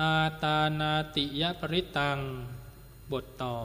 อาตานาติยปริตัง บทต่อ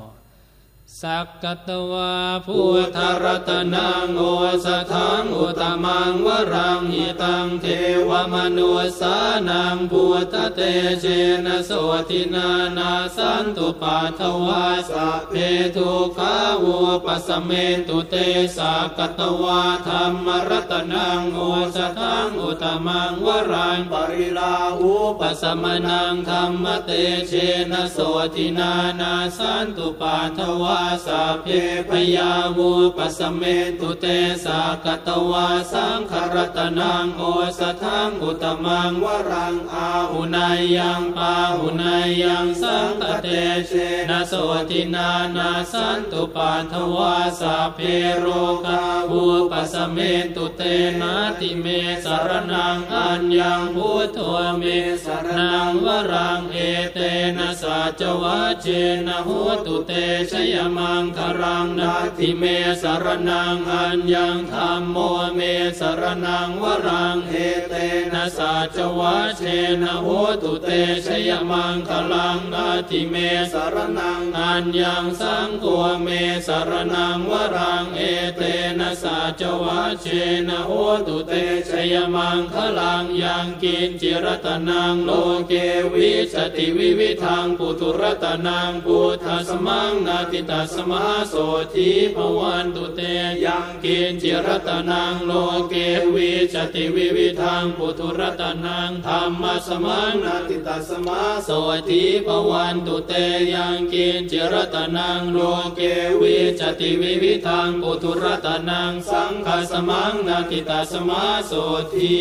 สักกตวาพุทธรัตนังโอสถังอุตมังวรังหิตังเทวมนุสานังพุทธเตเชนะโสตินานาสันตุปัทวาสัเพทุขาวุปสเมตุเตสักกตวาธรรมรัตนังโอสถังอุตมังวรังปริลาอุปปัสมนังธรรมเตเชนะโสตินานาสันตุปาทวาสัพเพพยาวุปัสเมตุเตสากตวาสังขรตนังโอสทังอุตมังวรังอาหุนายังปาหุนายังสังคเตเชนะโสตินานาสันตุปาทวาสัพเพโรกาวุปัสเมตุเตนาติเมสารนังอัญญังพุทโธเมสารนังวรังเอเตนะสัจวัชเชนะโหตุเตชยมังครังนาติเมสารนังอัญญังธรรมโมเมสารนังวรังเอเตนะสัจวัชเชนะโหตุเตชยมังคลังนาติเมสะระณังอัญญังสังโฆเมสะระณัง วะรังเอเตนะสัจจะวัชเชนะโหตุเต ชะยะมังคะลังยังกิญจิ ระตะนังโลเกวิชชะติวิวิธังปุถุ ระตะนังพุทธะสะมังนัตถิตัสมาโสตถี ภะวันตุเตยังกิญจิ ระตะนังโลเกวิชชะติวิวิธังปุถุ ระตะนังธัมมะสะมัง นัตถิตัสมาโสทีภวันตุเตยังกินจิรตนังโลเกวิจติวิวิทังปุถุรตนังสังฆสมังนาติตัสมาโสที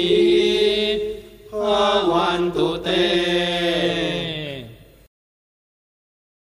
ภวันตุเต